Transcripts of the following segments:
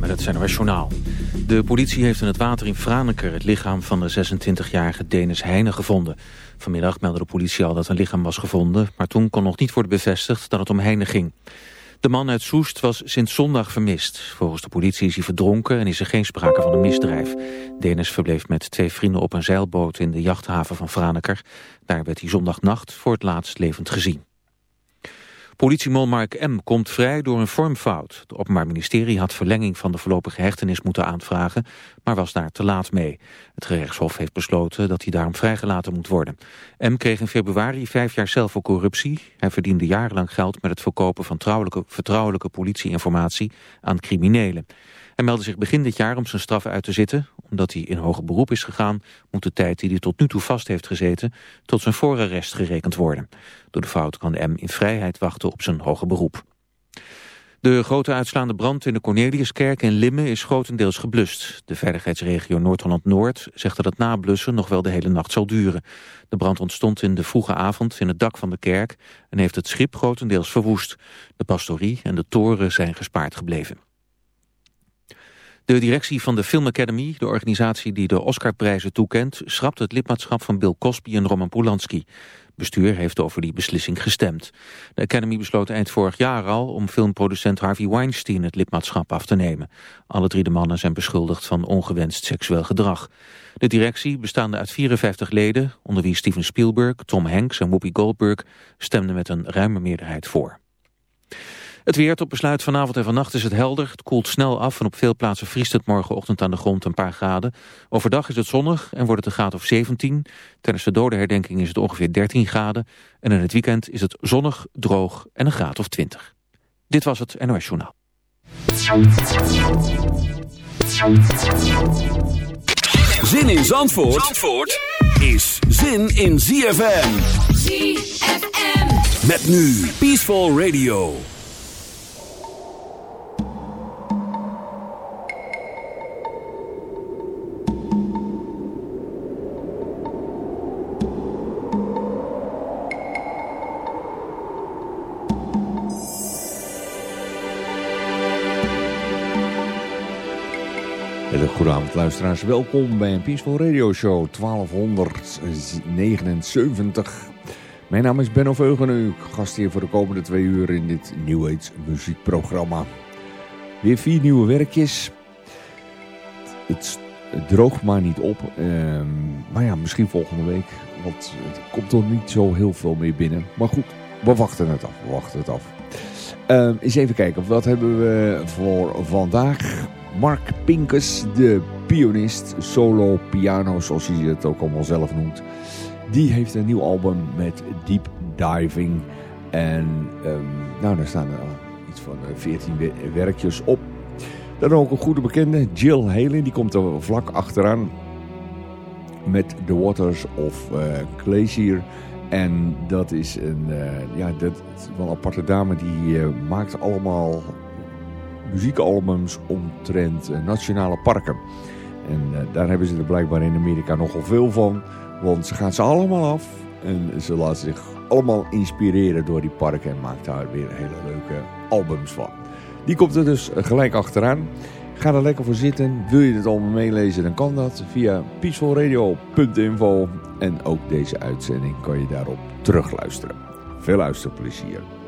Met het Journaal. De politie heeft in het water in Franeker het lichaam van de 26-jarige Denis Heine gevonden. Vanmiddag meldde de politie al dat een lichaam was gevonden... maar toen kon nog niet worden bevestigd dat het om Heine ging. De man uit Soest was sinds zondag vermist. Volgens de politie is hij verdronken en is er geen sprake van een misdrijf. Denis verbleef met twee vrienden op een zeilboot in de jachthaven van Franeker. Daar werd hij zondagnacht voor het laatst levend gezien. Politiemol Mark M. komt vrij door een vormfout. Het Openbaar Ministerie had verlenging van de voorlopige hechtenis moeten aanvragen, maar was daar te laat mee. Het gerechtshof heeft besloten dat hij daarom vrijgelaten moet worden. M. kreeg in februari vijf jaar cel voor corruptie. Hij verdiende jarenlang geld met het verkopen van vertrouwelijke politieinformatie aan criminelen. Hij meldde zich begin dit jaar om zijn straf uit te zitten. Omdat hij in hoger beroep is gegaan, moet de tijd die hij tot nu toe vast heeft gezeten tot zijn voorarrest gerekend worden. Door de fout kan M in vrijheid wachten op zijn hoger beroep. De grote uitslaande brand in de Corneliuskerk in Limmen is grotendeels geblust. De veiligheidsregio Noord-Holland-Noord zegt dat het nablussen nog wel de hele nacht zal duren. De brand ontstond in de vroege avond in het dak van de kerk en heeft het schip grotendeels verwoest. De pastorie en de toren zijn gespaard gebleven. De directie van de Film Academy, de organisatie die de Oscarprijzen toekent, schrapt het lidmaatschap van Bill Cosby en Roman Polanski. Bestuur heeft over die beslissing gestemd. De Academy besloot eind vorig jaar al om filmproducent Harvey Weinstein het lidmaatschap af te nemen. Alle drie de mannen zijn beschuldigd van ongewenst seksueel gedrag. De directie, bestaande uit 54 leden, onder wie Steven Spielberg, Tom Hanks en Whoopi Goldberg, stemden met een ruime meerderheid voor. Het weer tot besluit vanavond en vannacht is het helder. Het koelt snel af en op veel plaatsen vriest het morgenochtend aan de grond een paar graden. Overdag is het zonnig en wordt het een graad of 17. Tijdens de dodenherdenking is het ongeveer 13 graden. En in het weekend is het zonnig, droog en een graad of 20. Dit was het NOS Journaal. Zin in Zandvoort, Zandvoort is zin in ZFM. ZFM. Met nu Peaceful Radio. Luisteraars, welkom bij een Peaceful Radio Show 1279. Mijn naam is Benno Veugen gast hier voor de komende twee uur in dit New Age muziekprogramma. Weer vier nieuwe werkjes. Het, droogt maar niet op, ehm, maar ja, misschien volgende week, want er komt er niet zo heel veel meer binnen. Maar goed, we wachten het af, we wachten het af. Um, eens even kijken, wat hebben we voor vandaag? Mark Pincus, de pianist, solo piano, zoals hij het ook allemaal zelf noemt. Die heeft een nieuw album met Deep Diving. En um, nou, daar staan er iets van 14 eh, werkjes op. Dan ook een goede bekende, Jill Halen, die komt er vlak achteraan. Met The Waters of uh, Glacier. En dat is een, uh, ja, dat wel aparte dame die maakt allemaal muziekalbums omtrent uh, nationale parken. En uh, daar hebben ze er blijkbaar in Amerika nogal veel van. Want ze gaan ze allemaal af en ze laten zich allemaal inspireren door die parken en maakt daar weer hele leuke albums van. Die komt er dus gelijk achteraan. Ga er lekker voor zitten. Wil je dit allemaal meelezen, dan kan dat via peacefulradio.info. En ook deze uitzending kan je daarop terugluisteren. Veel luisterplezier.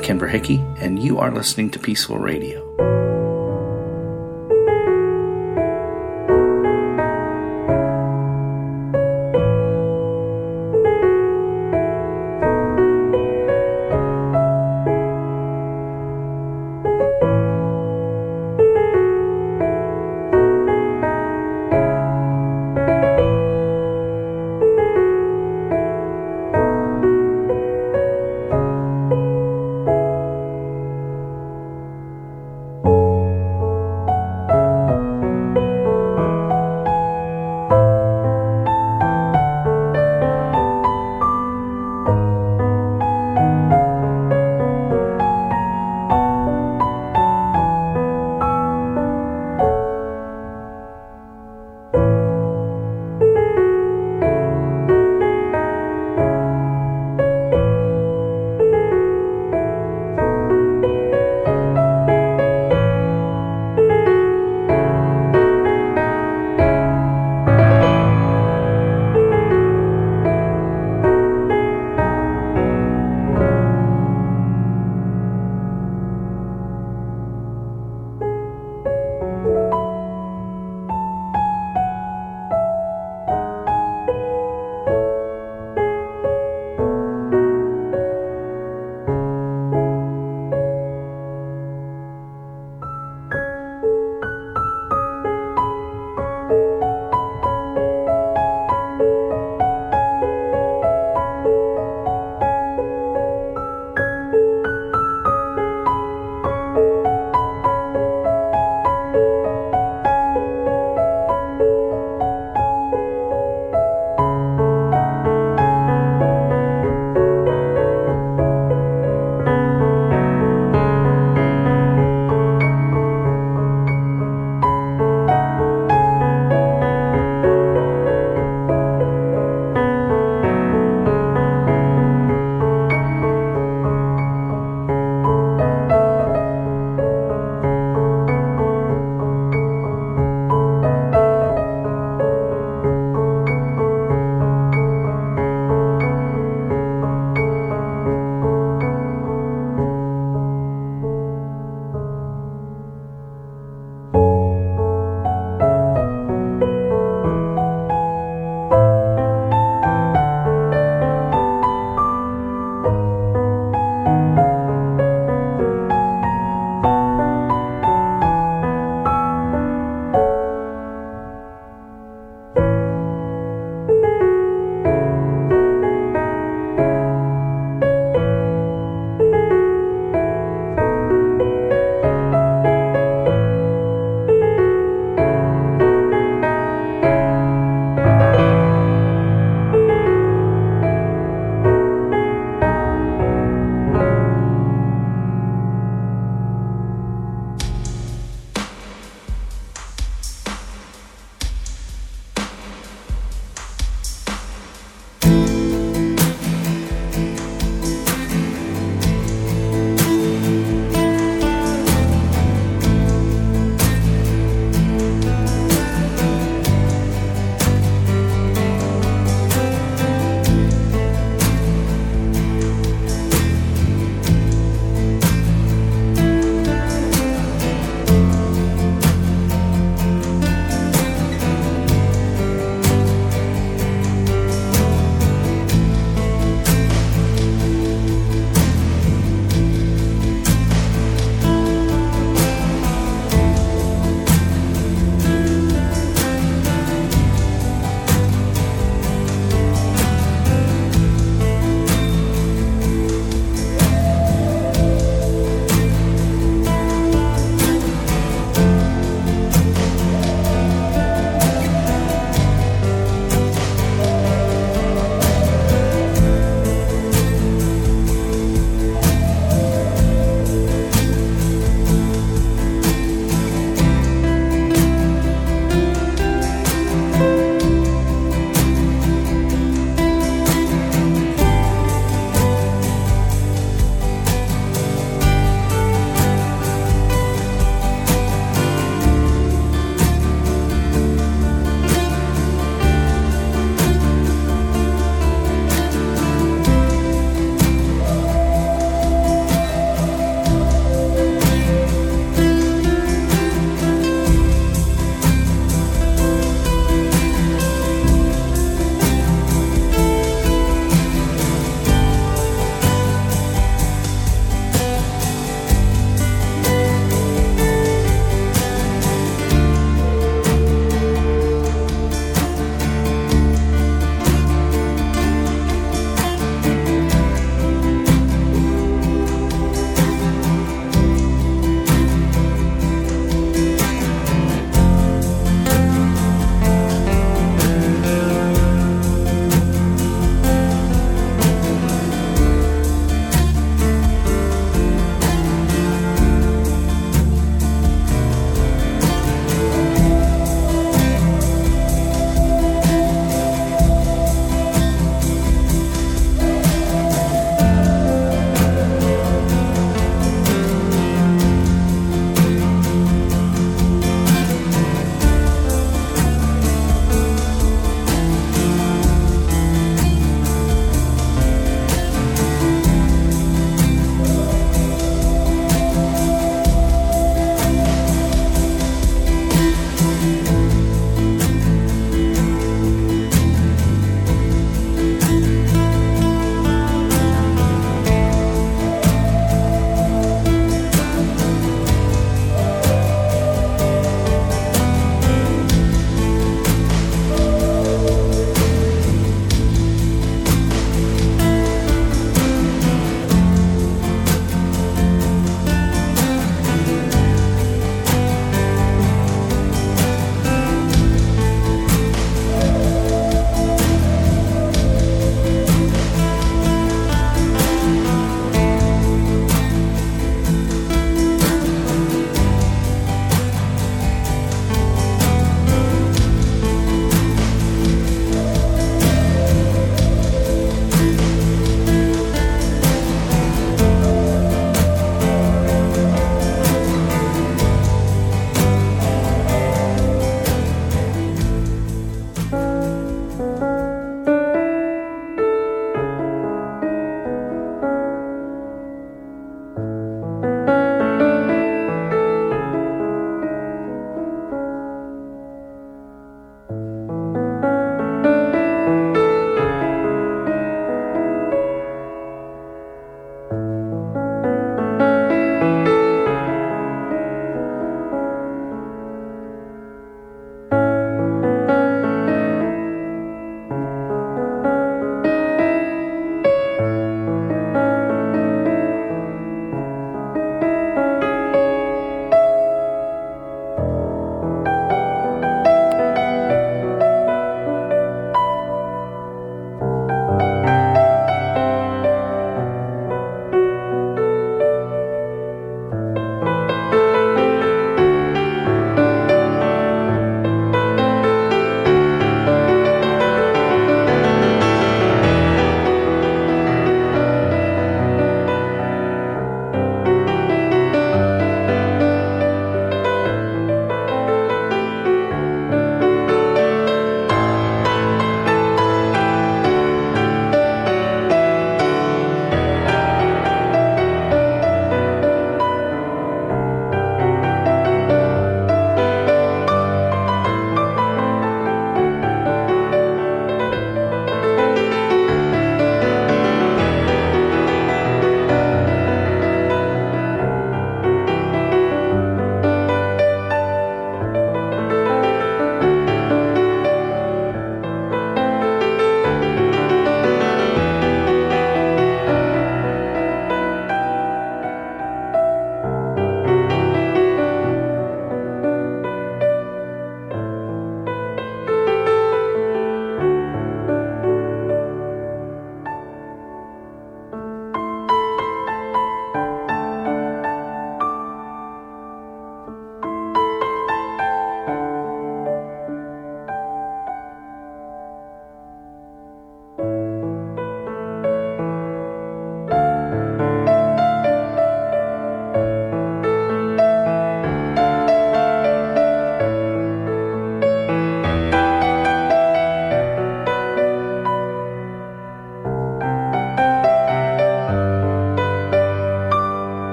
I'm Kimber Hickey, and you are listening to Peaceful Radio.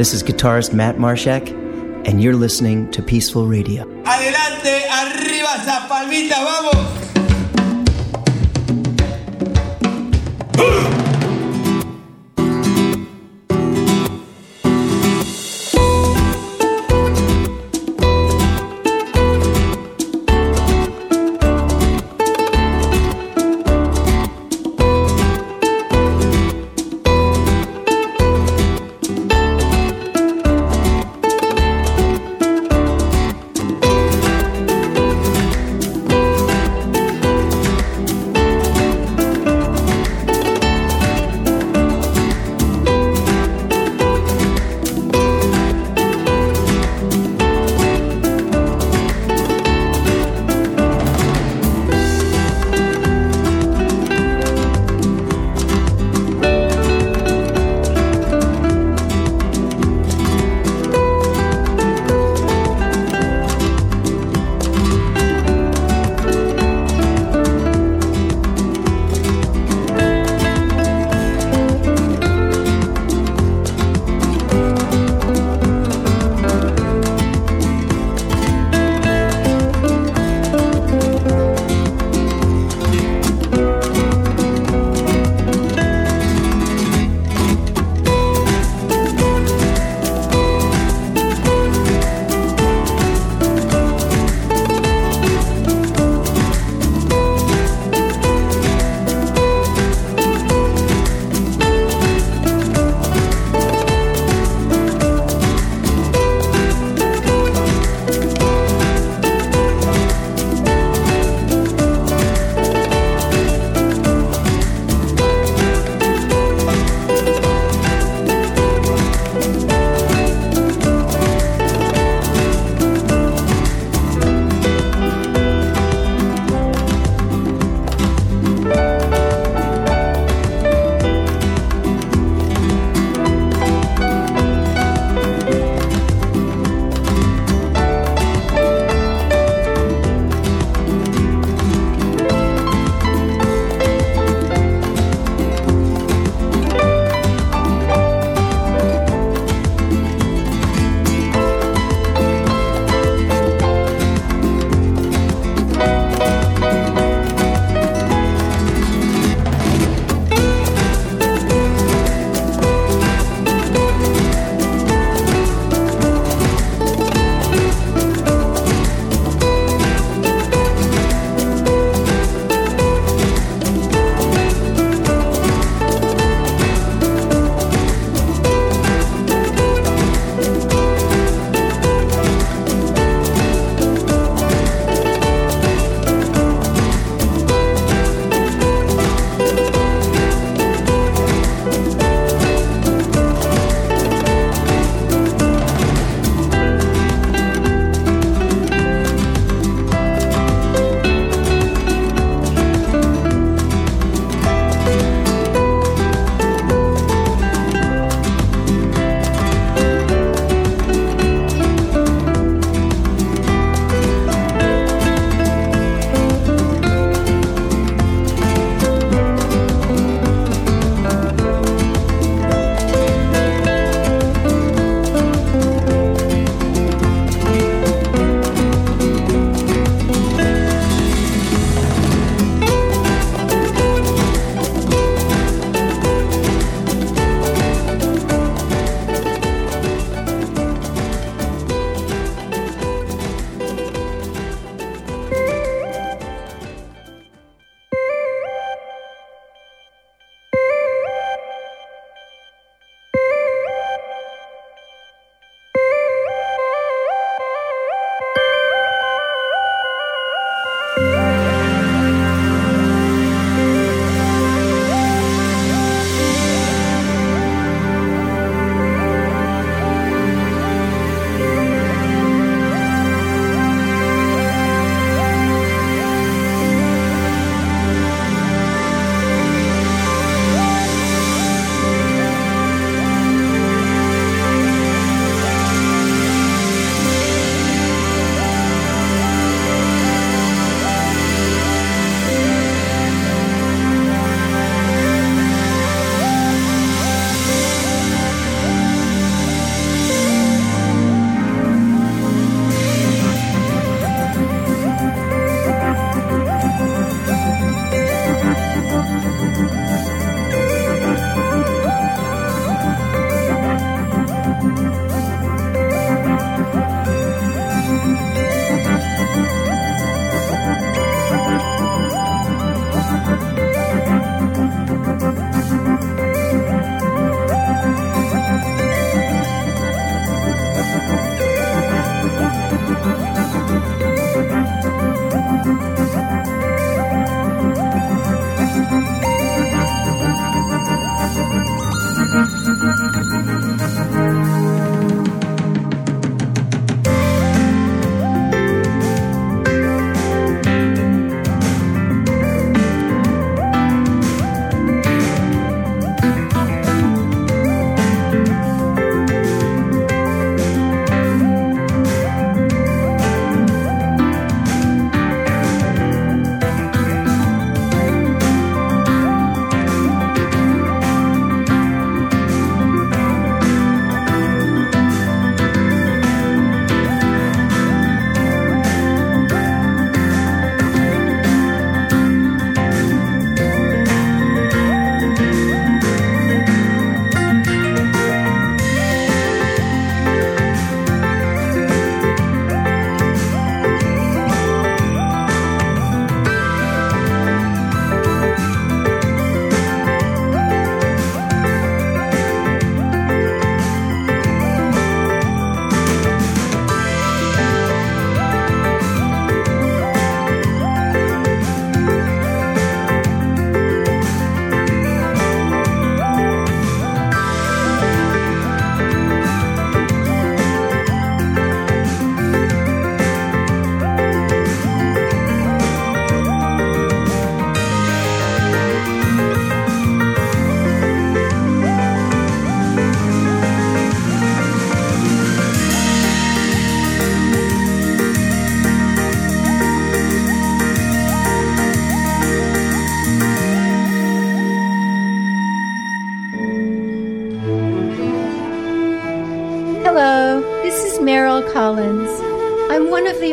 this is guitarist Matt Marshak, and you're listening to Peaceful Radio. Adelante, arriba esa palmita, vamos.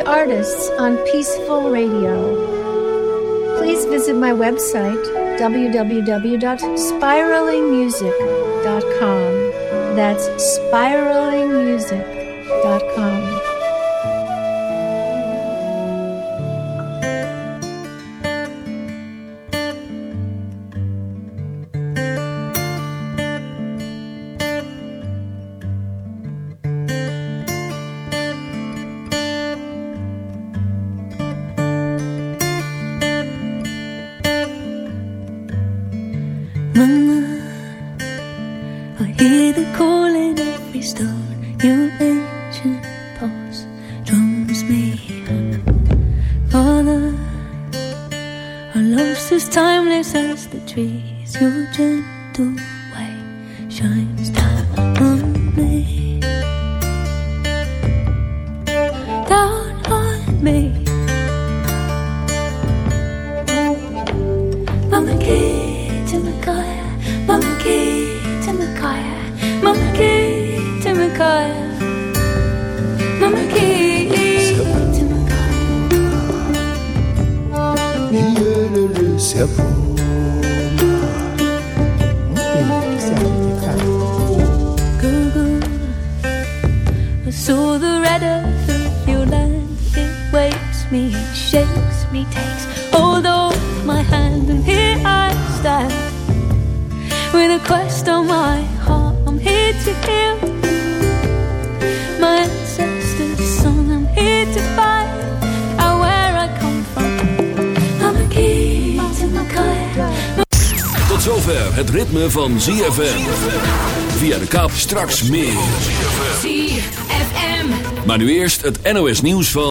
Artists on Peaceful Radio. Please visit my website, www.spiralingmusic.com. That's spiralingmusic.com. Straks meer. Maar nu eerst het NOS nieuws van...